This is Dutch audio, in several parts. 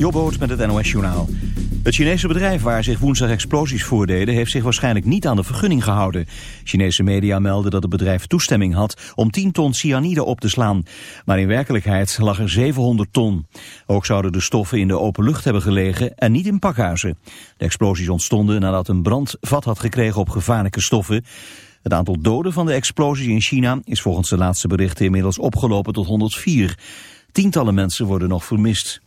Jobboot met het NOS Journaal. Het Chinese bedrijf waar zich woensdag explosies voordeden... heeft zich waarschijnlijk niet aan de vergunning gehouden. Chinese media melden dat het bedrijf toestemming had... om 10 ton cyanide op te slaan. Maar in werkelijkheid lag er 700 ton. Ook zouden de stoffen in de open lucht hebben gelegen... en niet in pakhuizen. De explosies ontstonden nadat een brand vat had gekregen op gevaarlijke stoffen... Het aantal doden van de explosies in China is volgens de laatste berichten inmiddels opgelopen tot 104. Tientallen mensen worden nog vermist.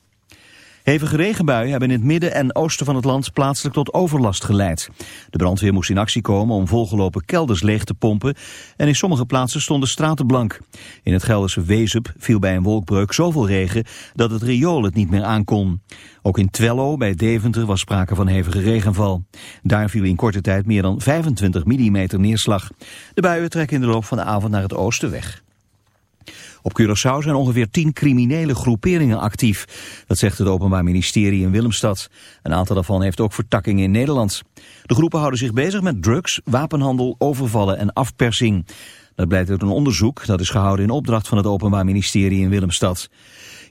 Hevige regenbuien hebben in het midden en oosten van het land plaatselijk tot overlast geleid. De brandweer moest in actie komen om volgelopen kelders leeg te pompen en in sommige plaatsen stonden straten blank. In het Gelderse Wezep viel bij een wolkbreuk zoveel regen dat het riool het niet meer aankon. Ook in Twello bij Deventer was sprake van hevige regenval. Daar viel in korte tijd meer dan 25 mm neerslag. De buien trekken in de loop van de avond naar het oosten weg. Op Curaçao zijn ongeveer tien criminele groeperingen actief. Dat zegt het Openbaar Ministerie in Willemstad. Een aantal daarvan heeft ook vertakkingen in Nederland. De groepen houden zich bezig met drugs, wapenhandel, overvallen en afpersing. Dat blijkt uit een onderzoek dat is gehouden in opdracht van het Openbaar Ministerie in Willemstad.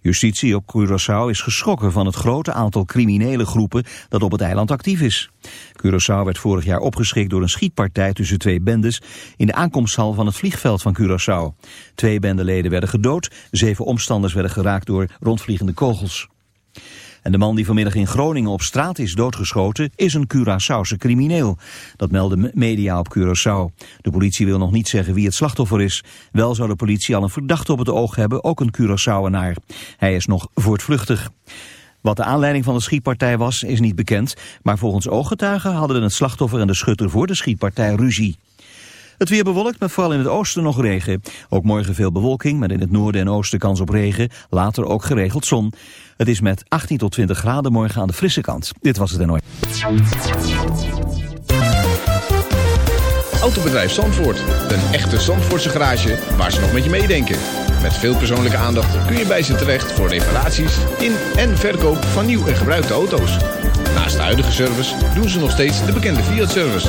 Justitie op Curaçao is geschrokken van het grote aantal criminele groepen dat op het eiland actief is. Curaçao werd vorig jaar opgeschrikt door een schietpartij tussen twee bendes in de aankomsthal van het vliegveld van Curaçao. Twee bendeleden werden gedood, zeven omstanders werden geraakt door rondvliegende kogels. En de man die vanmiddag in Groningen op straat is doodgeschoten is een Curaçaose crimineel. Dat melden media op Curaçao. De politie wil nog niet zeggen wie het slachtoffer is. Wel zou de politie al een verdachte op het oog hebben, ook een Curaçaoenaar. Hij is nog voortvluchtig. Wat de aanleiding van de schietpartij was, is niet bekend. Maar volgens ooggetuigen hadden het slachtoffer en de schutter voor de schietpartij ruzie. Het weer bewolkt met vooral in het oosten nog regen. Ook morgen veel bewolking, met in het noorden en oosten kans op regen. Later ook geregeld zon. Het is met 18 tot 20 graden morgen aan de frisse kant. Dit was het en ooit. Autobedrijf Zandvoort. Een echte Zandvoortse garage waar ze nog met je meedenken. Met veel persoonlijke aandacht kun je bij ze terecht voor reparaties in en verkoop van nieuw en gebruikte auto's. Naast de huidige service doen ze nog steeds de bekende Fiat-service.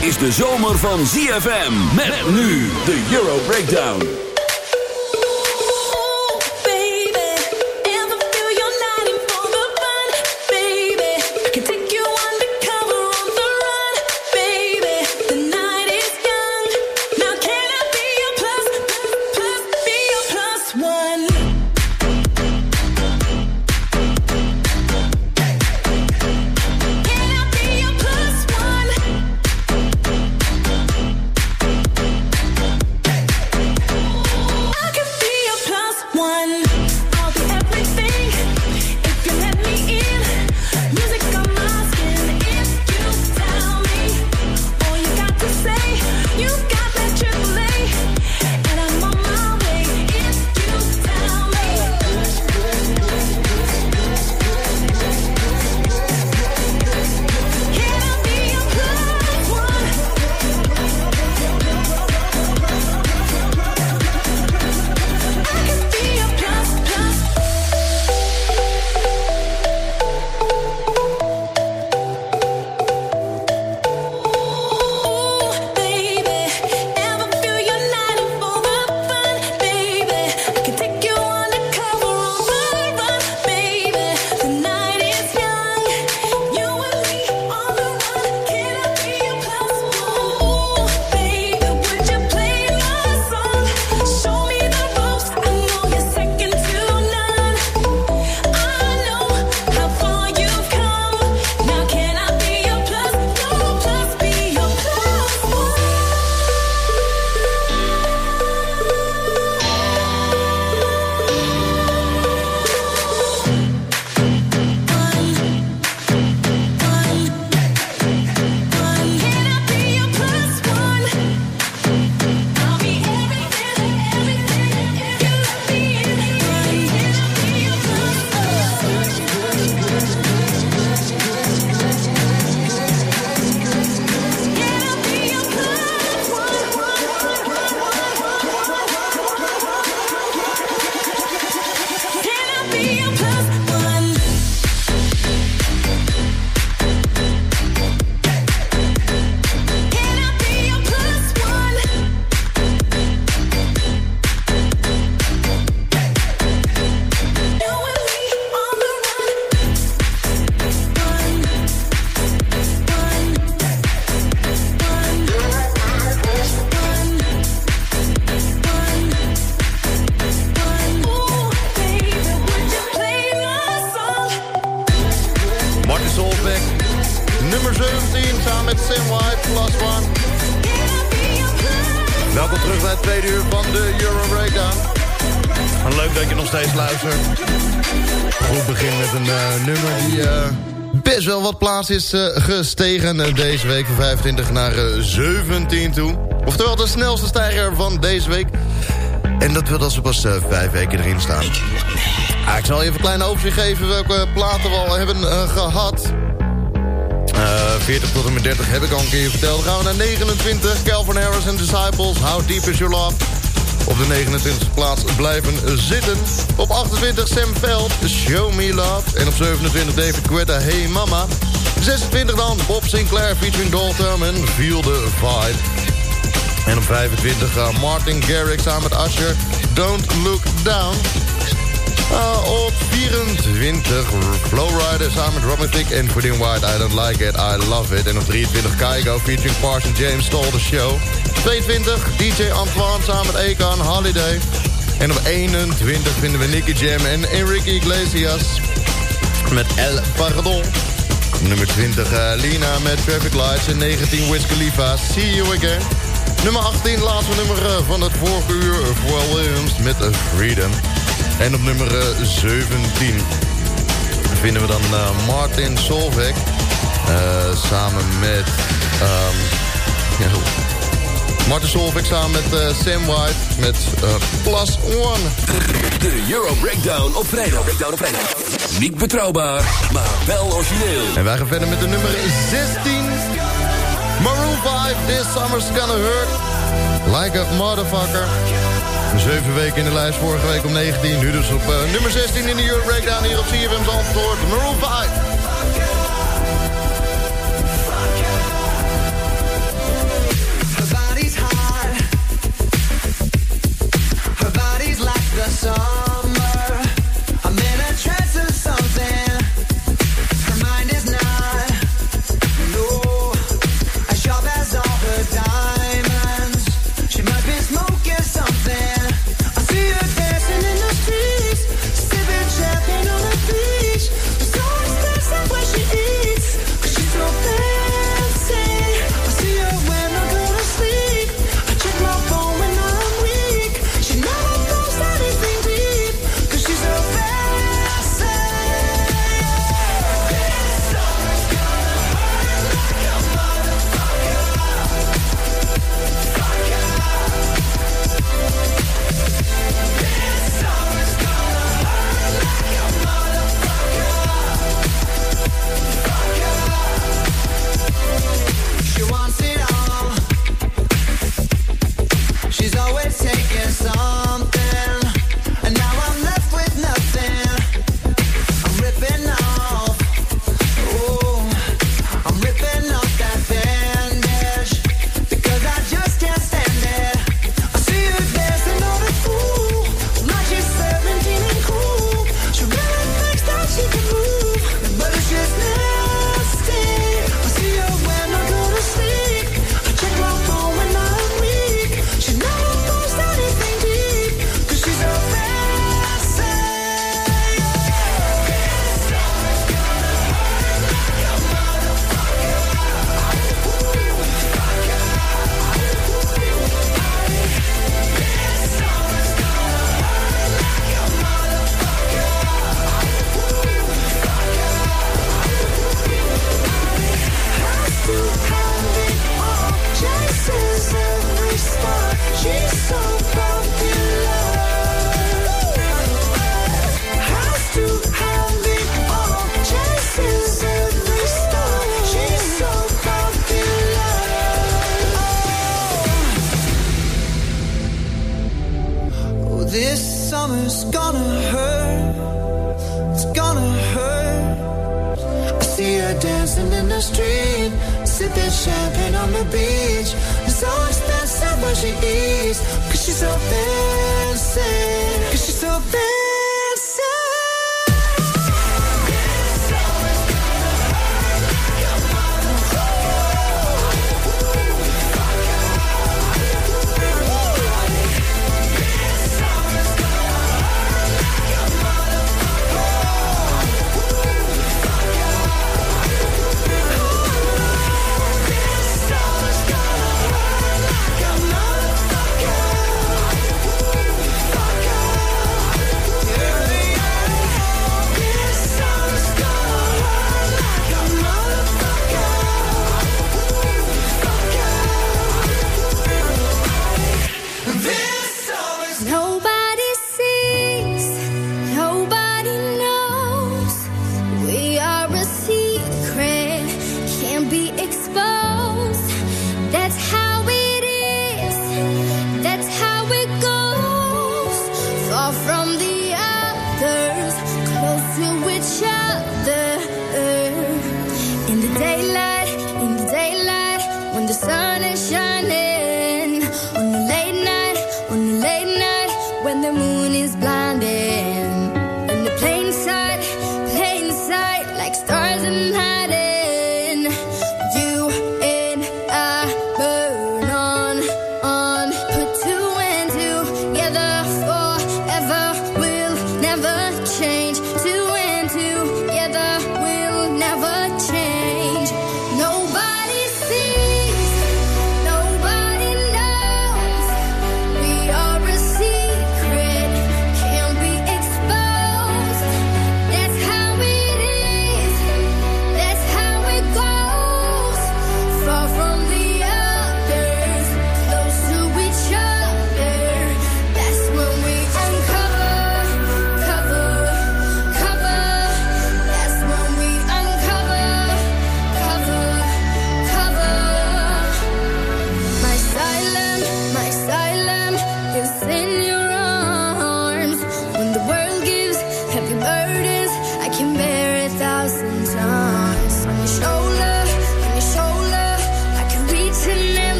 Is de zomer van ZFM. Met nu de Euro Breakdown. Eh, gestegen eh, deze week. Van 25 naar eh, 17 toe. Oftewel de snelste stijger van deze week. En dat wil dat ze pas eh, vijf weken erin staan. Ah, ik zal even een klein overzicht geven welke platen we al hebben eh, gehad. Eh 40 tot en met 30 heb ik al een keer verteld. Dan gaan we naar 29. Calvin Harris en Disciples. How Deep Is Your Love. Op de 29e plaats blijven zitten. Op 28 Sam Veld, Show Me Love. En op 27 David Guetta, Hey Mama. 26 dan Bob Sinclair featuring Dalton en Feel the Vibe. En op 25 uh, Martin Garrix samen met Usher, Don't Look Down. Uh, op 24 Flowrider samen met Robin Thicke en Pudding White, I Don't Like It, I Love It. En op 23 Kygo featuring Parson James, Stole the Show. 22 DJ Antoine samen met Akon, Holiday. En op 21 vinden we Nicky Jam en Enrique Iglesias met El Pardon. Nummer 20 uh, Lina met Traffic Lights en 19 Wiz Khalifa, See You Again. Nummer 18, laatste nummer uh, van het vorige uur, Pharrell Williams met Freedom. En op nummer uh, 17 vinden we dan uh, Martin Solveig. Samen met... Um, ja, Martin Solveig samen met Sam White met Plus One. De Euro Breakdown op vrijdag. Breakdown op vrijdag. Niet betrouwbaar, maar wel origineel. En wij gaan verder met de nummer 16. Maroon 5, This Summer's Gonna Hurt. Like a Motherfucker. Zeven weken in de lijst, vorige week om 19. Nu dus op uh, nummer 16 in de Euro Breakdown hier op CFM Zandvoort. Maroon 5.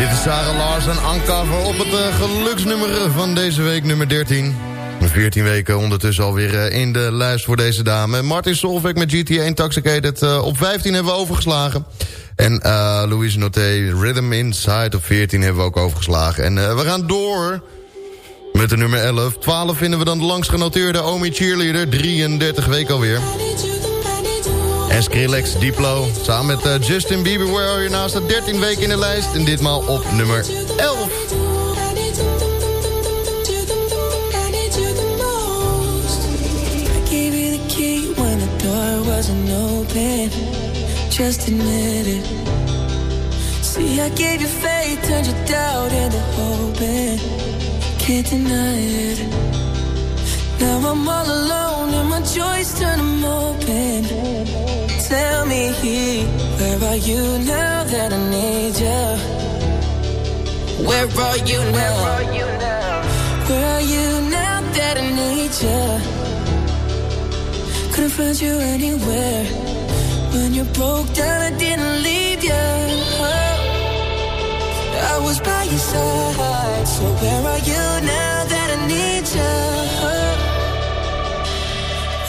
Dit is Sarah Larsen, Uncover op het eh, geluksnummer van deze week, nummer 13. 14 weken ondertussen alweer eh, in de lijst voor deze dame. Martin Solveig met GTA Intoxicated eh, op 15 hebben we overgeslagen. En eh Louise Noté, Rhythm Inside op 14 hebben we ook overgeslagen. En we gaan door met de nummer 11. 12 vinden we dan de langst genoteerde Omi Cheerleader. 33 weken alweer. En Skrillex, Diplo, samen met eh, Justin Bieber... Where Are You Now staat 13 weken in de lijst. En ditmaal op nummer 11. I gave you the key when the wasn't open. Just admit it. See, I gave you faith, turned your doubt into and Can't deny it. Now I'm all alone and my joys turn them open. Tell me, where are you now that I need you? Where are you now? Where are you now that I need you? Couldn't find you anywhere. When you broke down, I didn't leave you. I was by your side. So where are you now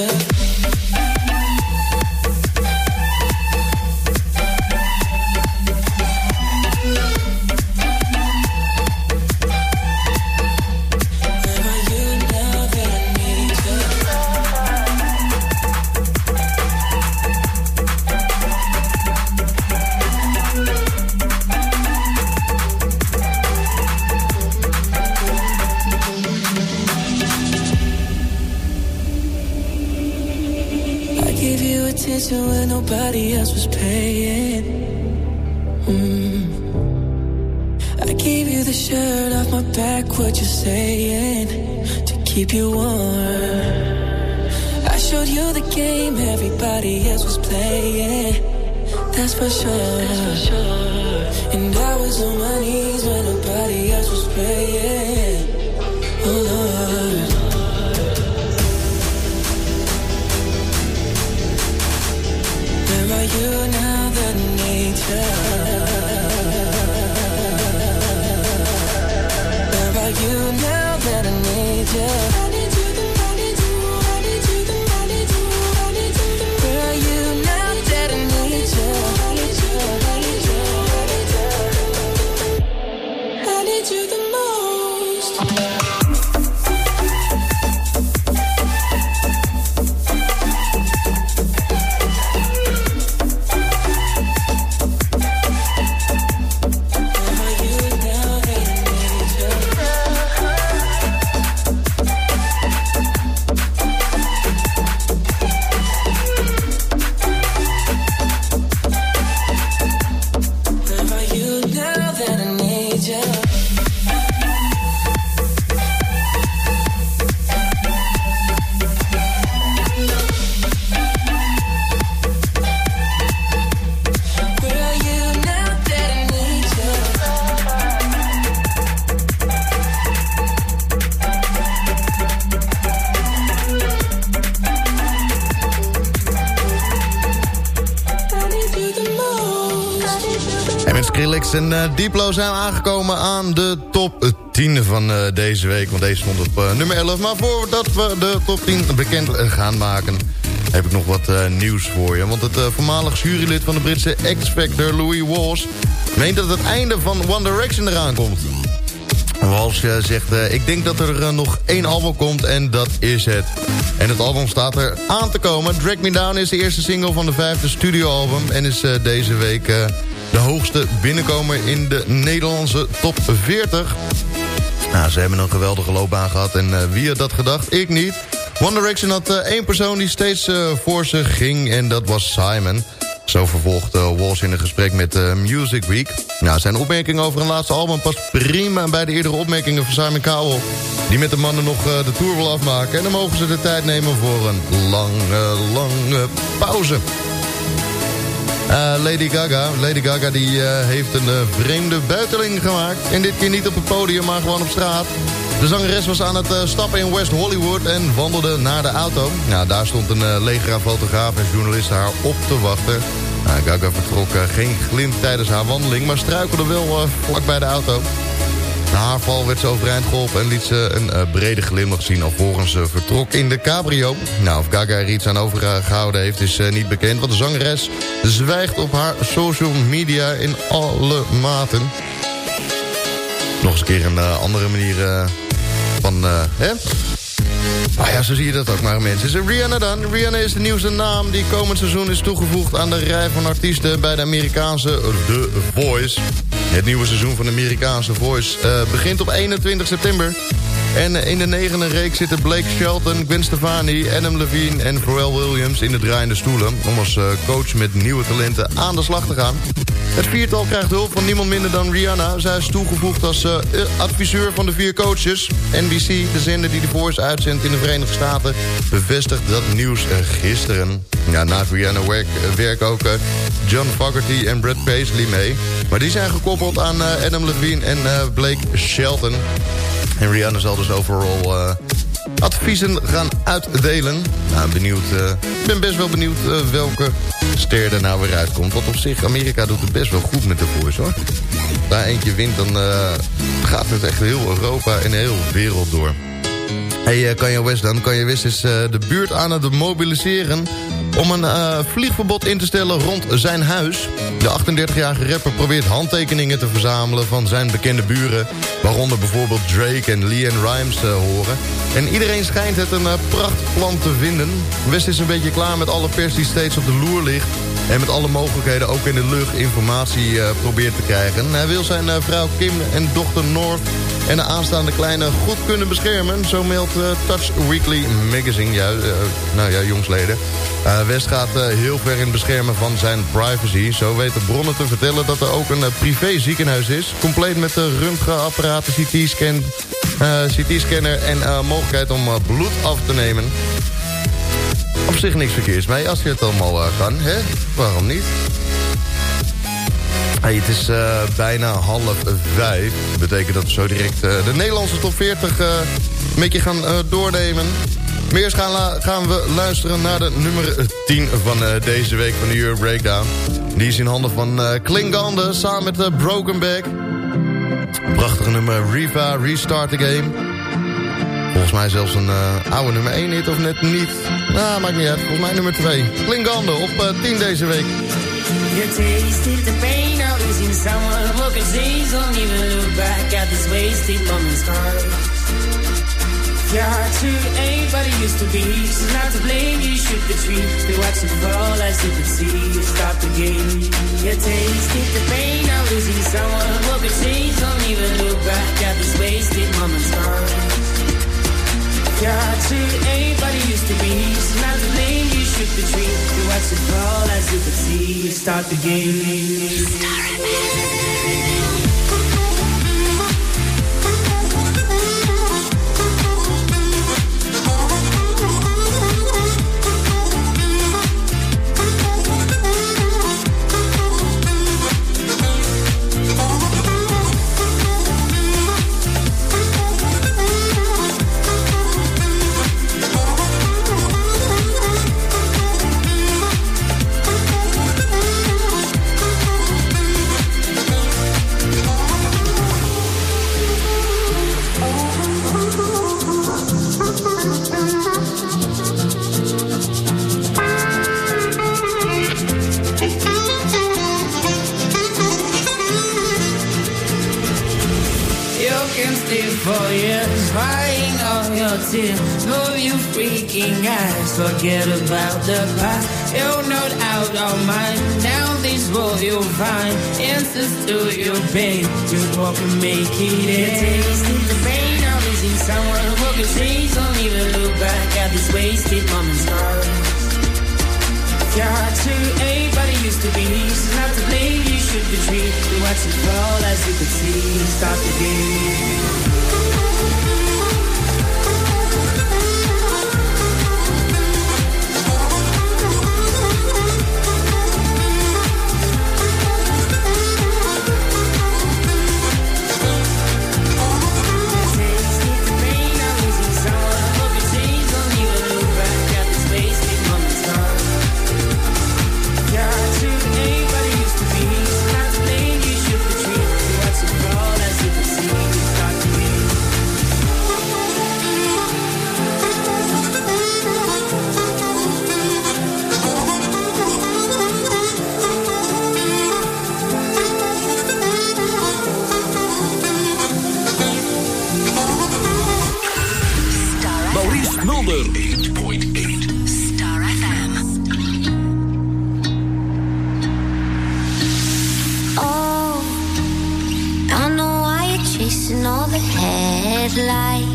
yeah. En en eh, zijn aangekomen aan de top 10 van eh, deze week. Want deze stond op eh, nummer 11. Maar voordat we de top 10 bekend gaan maken... heb ik nog wat nieuws voor je. Want het voormalig jurylid van de Britse X-Factor, Louis Walsh... meent dat het einde van One Direction eraan komt. Walsh zegt, ik denk dat er nog één album komt en dat is het. En het album staat er aan te komen. Drag Me Down is de eerste single van de vijfde studioalbum... en is deze week de hoogste binnenkomer in de Nederlandse top 40. Nou, ze hebben een geweldige loopbaan gehad en eh, wie had dat gedacht? Ik niet. One Direction had eh, één persoon die steeds eh, voor ze ging en dat was Simon... Zo vervolgt uh, Walsh in een gesprek met Music Week. Nou, zijn opmerking over een laatste album past prima bij de eerdere opmerkingen van Simon Cowell. Die met de mannen nog de tour wil afmaken. En dan mogen ze de tijd nemen voor een lange, lange pauze. Uh, Lady Gaga. Lady Gaga die, uh, heeft een uh, vreemde buiteling gemaakt. En dit keer niet op het podium, maar gewoon op straat. De zangeres was aan het stappen in West Hollywood en wandelde naar de auto. Nou, daar stond een leger aan fotografen en journalisten haar op te wachten. Nou, Gaga vertrok geen glimp tijdens haar wandeling, maar struikelde wel vlak bij de auto. Na haar val werd ze overeind geholpen en liet ze een uh, brede glimlach zien... alvorens ze vertrok in de cabrio. Nou, of Gaga er iets aan overgehouden heeft is uh, niet bekend... want de zangeres zwijgt op haar social media in alle maten. Nog eens een keer een uh, andere manier van... hè? Nou ja, zo zie je dat ook maar, mensen. Is Rihanna dan? Rihanna is de nieuwste naam die komend seizoen is toegevoegd... aan de rij van artiesten bij de Amerikaanse The Voice... Het nieuwe seizoen van de Amerikaanse Voice uh, begint op 21 september. En uh, in de negende reeks zitten Blake Shelton, Gwen Stefani, Adam Levine en Pharrell Williams in de draaiende stoelen... om als uh, coach met nieuwe talenten aan de slag te gaan. Het viertal krijgt hulp van niemand minder dan Rihanna. Zij is toegevoegd als adviseur van de vier coaches. NBC, de zender die de Voice uitzendt in de Verenigde Staten... bevestigt dat nieuws gisteren. Ja, naast Rihanna werk ook John Fogerty en Brad Paisley mee. Maar die zijn gekoppeld aan Adam Levine en Blake Shelton. En Rihanna zal dus overal adviezen gaan uitdelen. Nou, benieuwd. Ik ben best wel benieuwd welke ster er nou weer uitkomt. Want op zich, Amerika doet het best wel goed met de voice, hoor. Als daar eentje wint, dan gaat het echt heel Europa en heel wereld door. Hey, Kanye West dan. Kanye West is de buurt aan het mobiliseren om een uh, vliegverbod in te stellen rond zijn huis. De 38-jarige rapper probeert handtekeningen te verzamelen van zijn bekende buren... waaronder bijvoorbeeld Drake en Leanne Rimes uh, horen. En iedereen schijnt het een uh, prachtplan te vinden. West is een beetje klaar met alle pers die steeds op de loer ligt... En met alle mogelijkheden ook in de lucht informatie eh, probeert te krijgen. Hij wil zijn eh, vrouw Kim en dochter North en de aanstaande kleine goed kunnen beschermen. Zo meldt eh, Touch Weekly Magazine. Ja, nou ja, jongsleden. West gaat heel ver in het beschermen van zijn privacy. Zo weten bronnen te vertellen dat er ook een privé ziekenhuis is. Compleet met de röntgenapparaten, CT-scan, CT-scanner en mogelijkheid om bloed af te nemen op zich niks verkeers mee als je het allemaal uh, kan. Hè? Waarom niet? Het is uh, bijna half vijf. Dat betekent dat we zo direct uh, de Nederlandse top 40 een beetje gaan doornemen. Maar eerst gaan, gaan, we luisteren naar de nummer 10 van deze week van de Euro Breakdown. Die is in handen van Klingande samen met Broken Back. Prachtige nummer Riva, Restart the Game. Volgens mij zelfs een uh, oude nummer 1 hit of net niet. Nou, maakt niet uit. Volgens mij nummer 2. Klingande op uh, eh, 10 deze week. You tasted the pain of losing someone who could see Don't even look back at this wasted moment's time Your heart to anybody used to be She's not to blame, you should be treated To watch it fall as you could see You stop the game You tasted the pain of losing someone who could change Don't even look back at this wasted moment's time to anybody used to be. She's not the name you should be. You watch it fall as you can see. You start the game. Forget about the past. You're not out of mind. Down this road you'll find answers to your pain. Just walk and make it end. Tasting the pain of losing someone who can change. Don't even look back at this wasted moment's. Your heart to anybody used to be. She's not to blame. You should be treated. Watch it fall as you could see. Stop the game. red light.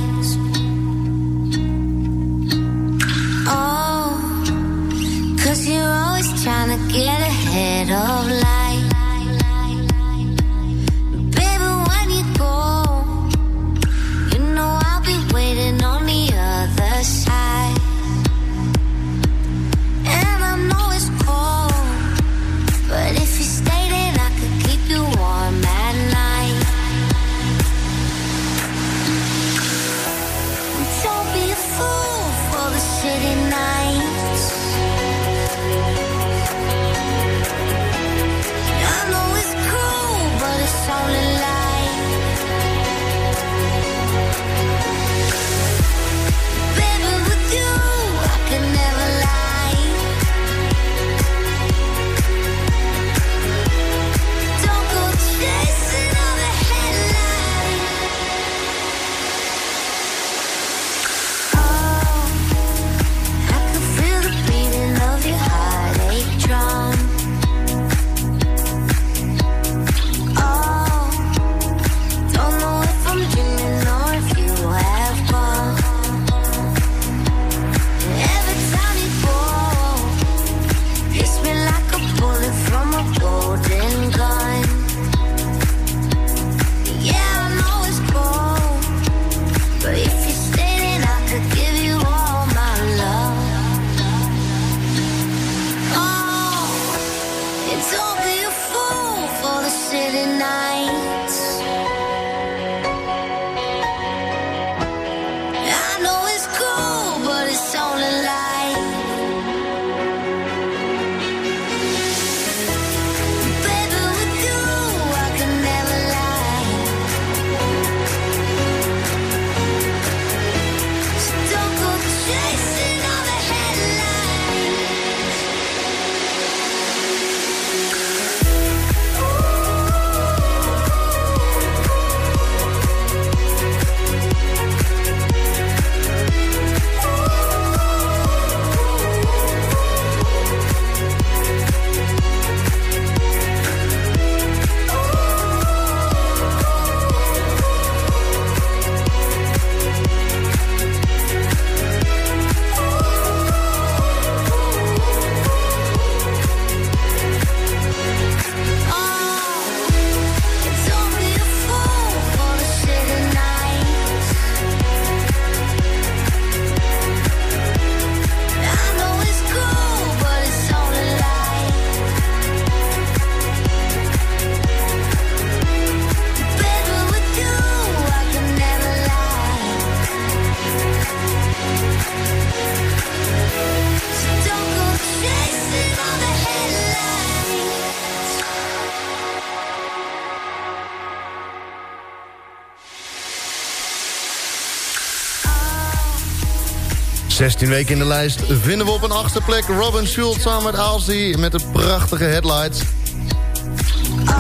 16 weken in de lijst vinden we op een achtste plek Robin Schultz samen met Alcy met de prachtige headlights.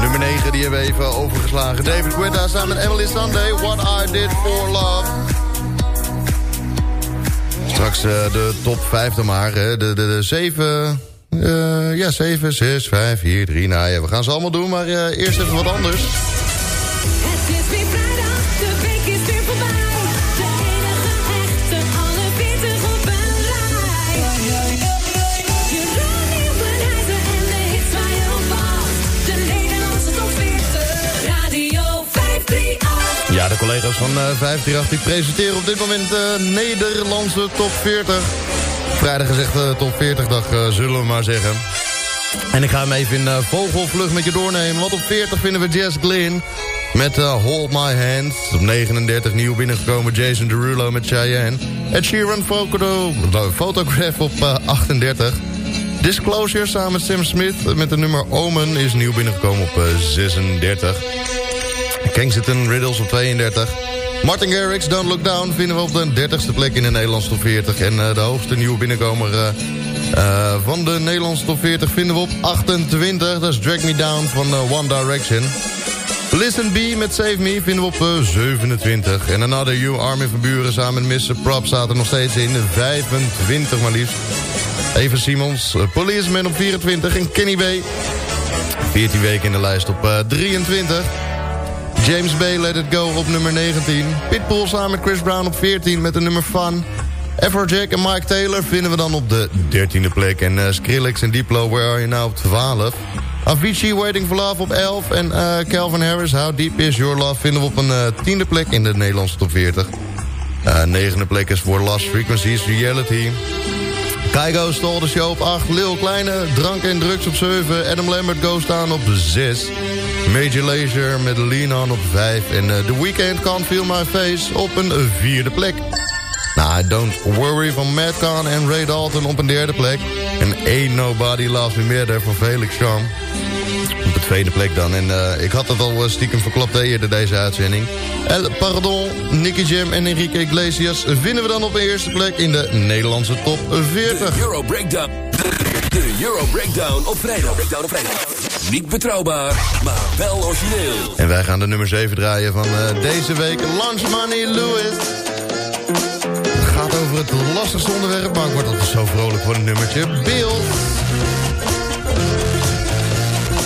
Nummer 9 die hebben we even overgeslagen. David Guetta samen met Emily Sunday, What I Did For Love. Straks uh, de top 5 dan maar. Hè. De, de, de 7... Uh, ja, 7, 6, 5, 4, 3. Nou ja, we gaan ze allemaal doen, maar uh, eerst even wat anders. De collega's van uh, 538 die presenteren op dit moment de Nederlandse top 40. Vrijdag gezegd uh, top 40 dag, zullen we maar zeggen. En ik ga hem even in vogelvlucht met je doornemen. Want op 40 vinden we Jess Glynn met Hold My Hand. Op 39 nieuw binnengekomen Jason Derulo met Cheyenne. Ed Sheeran Foto, Photograph op 38. Disclosure samen met Sam Smith met de nummer Omen is nieuw binnengekomen op 36. Kensington Riddles op 32. Martin Garrix, Don't Look Down, vinden we op de 30ste plek in de Nederlandse top 40. En uh, de hoogste nieuwe binnenkomer uh, uh, van de Nederlandse top 40 vinden we op 28. Dat is Drag Me Down van One Direction. Listen B met Save Me vinden we op 27. En Another You, Armin van Buren samen met Mr. Prop er nog steeds in 25 maar liefst. Eva Simons, Policeman op 24 en Kenny B. 14 weken in de lijst op 23. James Bay, Let It Go op nummer 19. Pitbull samen met Chris Brown op 14 met de nummer Fun. Afrojack en Mike Taylor vinden we dan op de 13e plek. En uh, Skrillex en Diplo, Where Are You Now op 12. Avicii, Waiting for Love op 11. En uh, Calvin Harris, How Deep Is Your Love... vinden we op een uh, tiende plek in de Nederlandse top 40. Uh, negende plek is voor Last Frequencies, Reality. Kaigo stol de show op 8. Lil Kleine, Drank en Drugs op 7. Adam Lambert Goes Down op 6. Major Lazer met Lean On op 5. En uh, The Weeknd Can't Feel My Face op een vierde plek. Nou, Don't Worry van Madcon en Ray Dalton op een derde plek. En Ain't Nobody Loves Me Better van Felix Charm. Op de tweede plek dan. En uh, ik had het al stiekem verklapt eerder deze uitzending. El Pardon, Nicky Jam en Enrique Iglesias vinden we dan op de eerste plek in de Nederlandse top 40. De Euro Breakdown. De Euro Breakdown op vrijdag. Breakdown op vrijdag. Niet betrouwbaar, maar wel origineel. En wij gaan de nummer 7 draaien van uh, deze week. Lunch Money Lewis. Het gaat over het lastigste onderwerp, maar ik word altijd zo vrolijk voor een nummertje. Bill.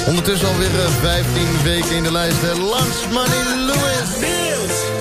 Ondertussen alweer uh, 15 weken in de lijst. Lunch Money Lewis. Bills,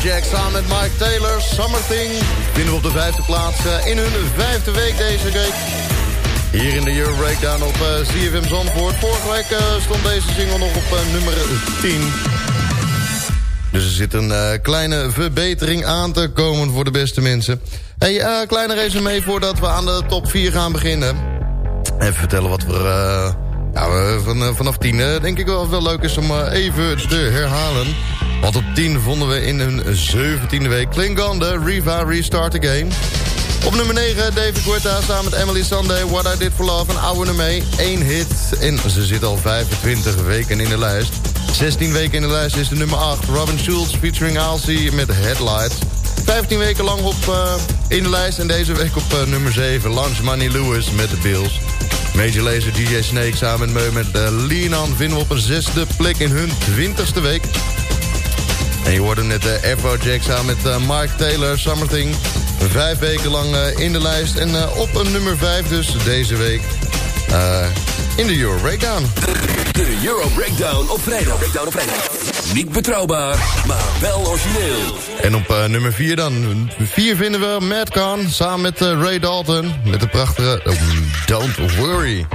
Afrojack samen met Mike Taylor, Summer Thing. Vinden we op de vijfde plaats eh, in hun vijfde week deze week. Hier in de Euro Breakdown op eh, CFM Zandvoort. Vorige week eh, stond deze single nog op nummer 10. Dus er zit een kleine verbetering aan te komen voor de beste mensen. Hey, kleine resume voordat we aan de top 4 gaan beginnen. Even vertellen wat we... ja, eh, vanaf 10 eh, denk ik wel wel leuk is om even te herhalen. Want op 10 vonden we in hun 17e week Klingon, Riva Restart Again. Op nummer 9 David Guetta samen met Emily Sunday, What I Did For Love, een oude nummer 1. Eén hit en ze zit al 25 weken in de lijst. 16 weken in de lijst is de nummer 8. Robin Schulz featuring Halsey met Headlights. 15 weken lang op, eh, in de lijst en deze week op eh, nummer 7. Lunch Money Lewis met de Bills. Major Lazer DJ Snake samen met, met uh, Lean On vinden we op een zesde plek in hun 20ste week. En je hoorde net uh, Afrojack samen met uh, Mark Taylor, Summer Thing. Vijf weken lang uh, in de lijst. En uh, op een nummer vijf dus deze week in de Euro Breakdown. De Euro Breakdown op vrijdag. Breakdown op vrijdag. Niet betrouwbaar, maar wel origineel. En op nummer 4 dan. 4 vinden we Kahn samen met Ray Dalton. Met de prachtige uh, Don't Worry.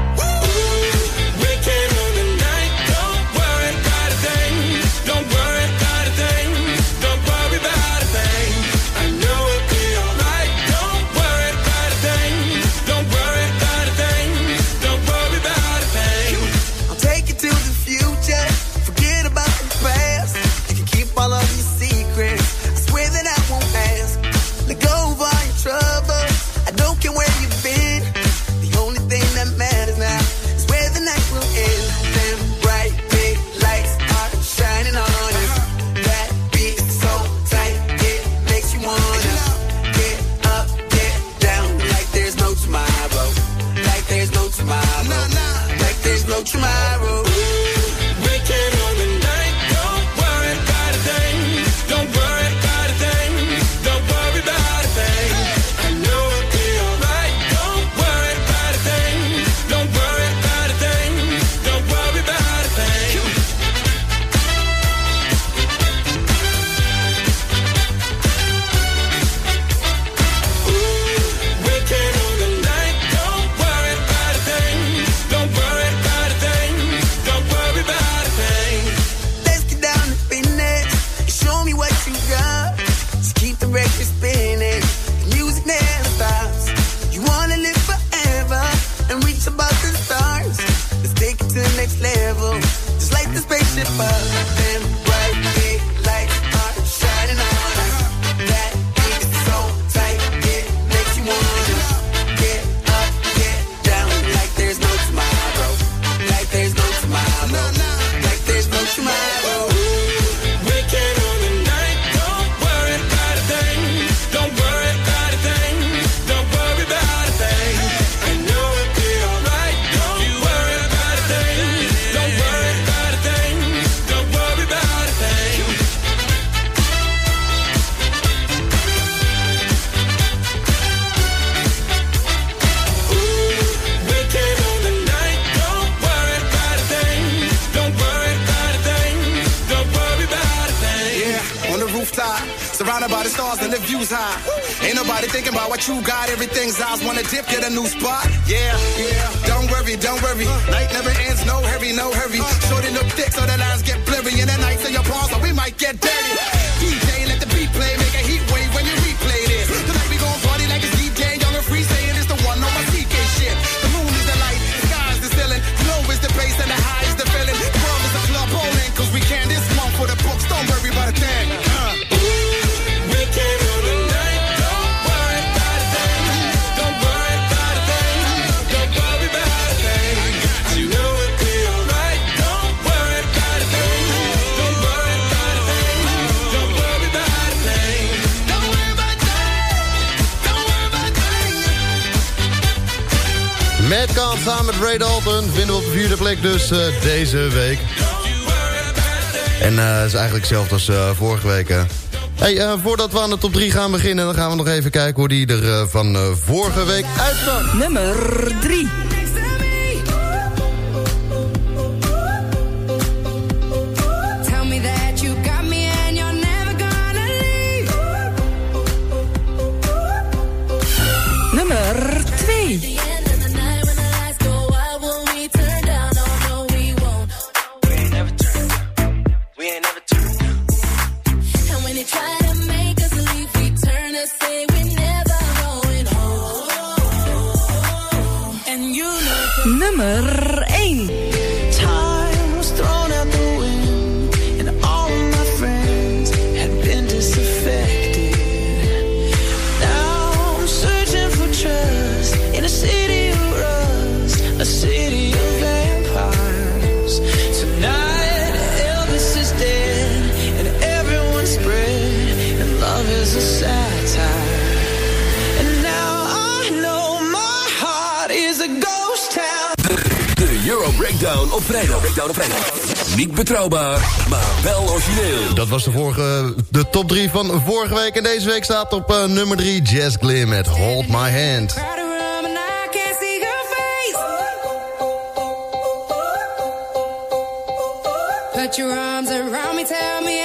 hetzelfde als eh, vorige week. Hè. Hey, eh, voordat we aan de top 3 gaan beginnen... dan gaan we nog even kijken hoe die er eh, van vorige week uitzag. Nummer 3. maar wel origineel. Dat was de, vorige, de top 3 van vorige week. En deze week staat op eh, nummer 3 Jazz Glim met Hold My Hand. Put your arms around me, tell me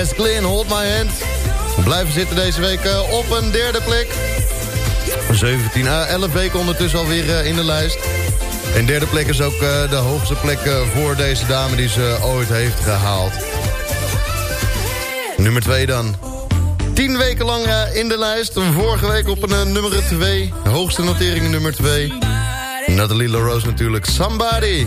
Jess Hold My Hand. We blijven zitten deze week eh, op een derde plek. 17, à 11 weken ondertussen alweer eh, in de lijst. En derde plek is ook eh, de hoogste plek voor deze dame die ze ooit heeft gehaald. Nummer 2 dan. 10 weken lang in de lijst. Vorige week op een nummer 2. Hoogste notering nummer 2. Natalie LaRose natuurlijk. Somebody.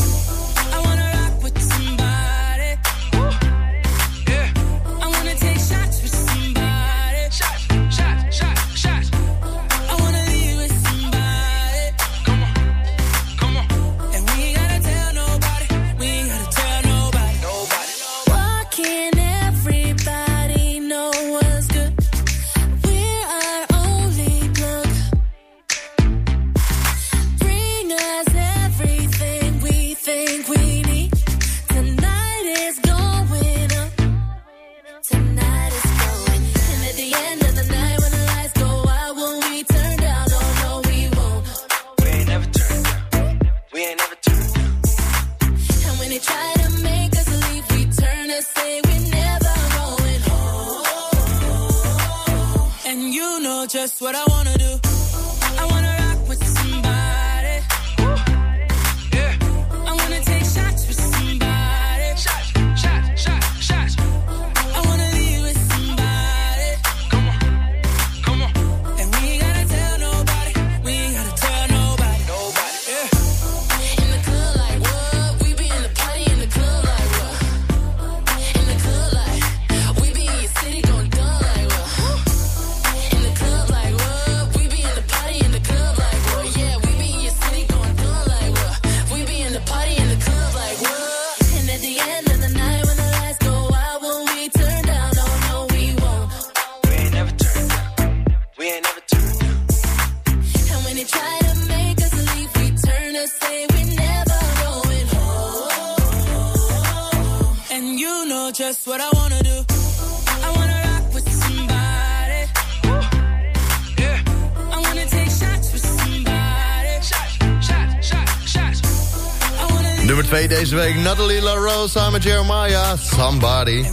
Nummer 2 deze week, Natalie LaRose samen met Jeremiah, Somebody.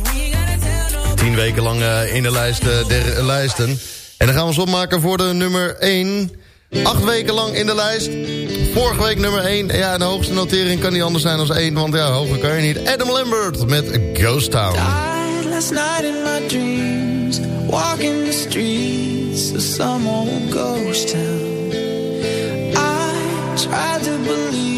Tien weken lang eh, in de lijst der lijsten. En dan gaan we ons opmaken voor de nummer 1. Acht weken lang in de lijst. Vorige week nummer 1. Ja, de hoogste notering kan niet anders zijn dan 1. Want ja, hoger kan je niet. Adam Lambert met Ghost Town. Died last night in my dreams. Walking the streets of some old ghost town. I tried to believe.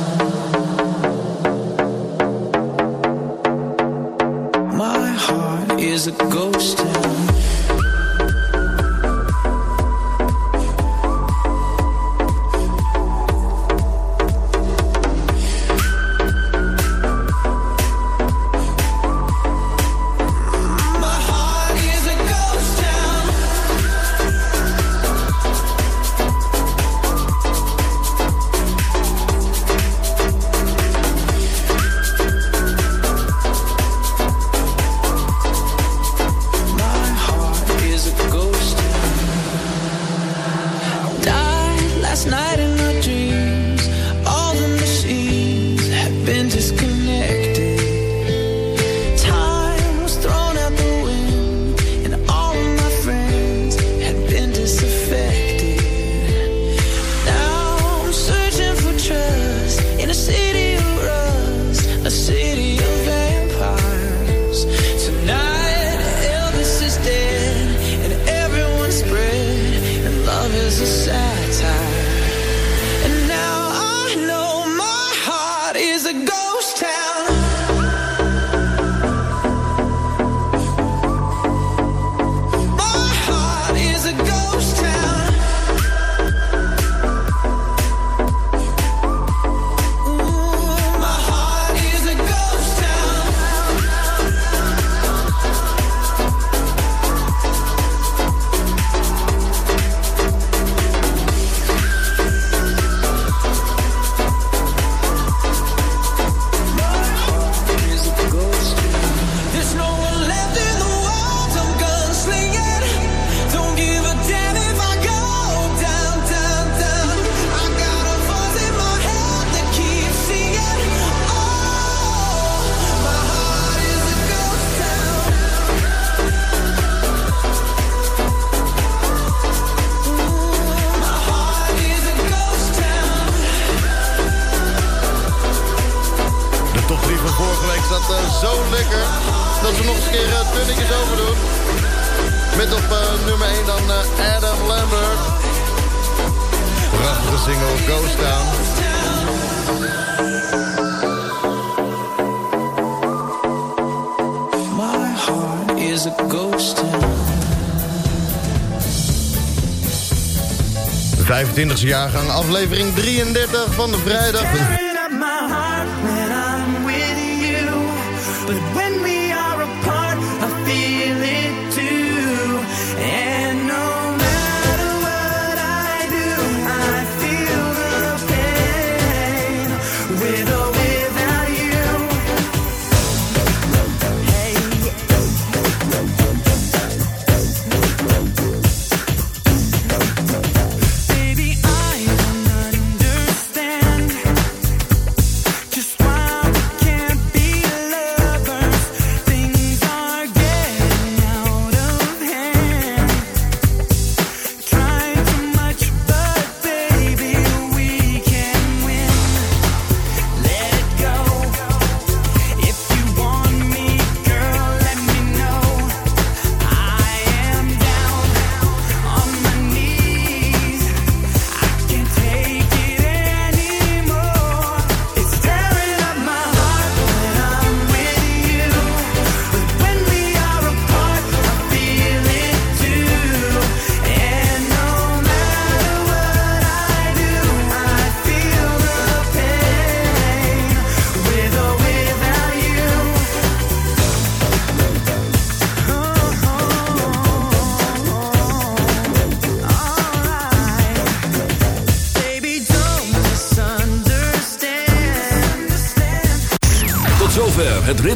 a ghost 25e jaargang, aflevering 33 van de vrijdag.